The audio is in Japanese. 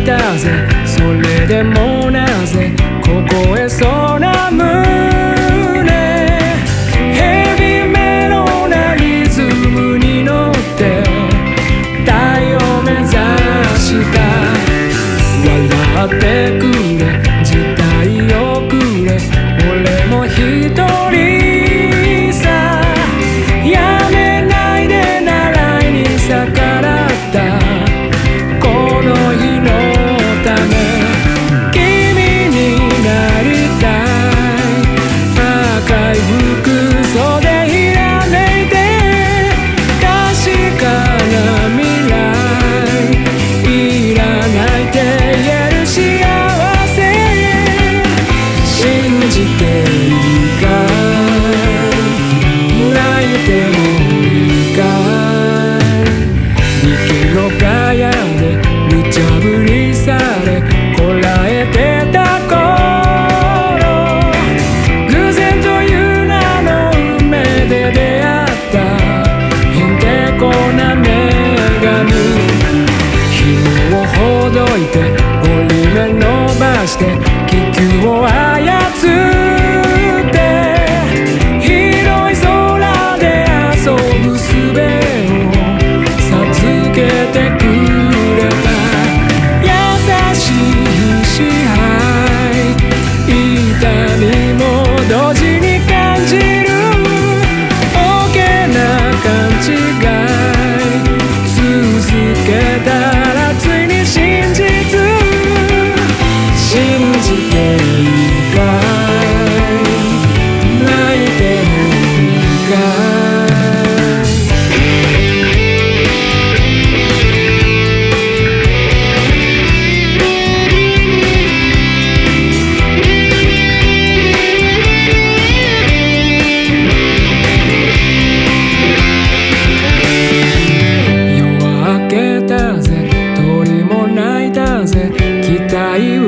なぜ。それでもなぜ。凍えそうな胸。ヘビメロなリズムに乗って。太陽目指した。笑ってくれ。時代遅れ。俺も一人。てもいいかい池のガヤで無茶ぶりされこらえてた頃。偶然という名の運命で出会った。へんてこな女神紐をほどいて折り目伸ばして信じていてもいいか夜は明けたぜ鳥も鳴いたぜ期待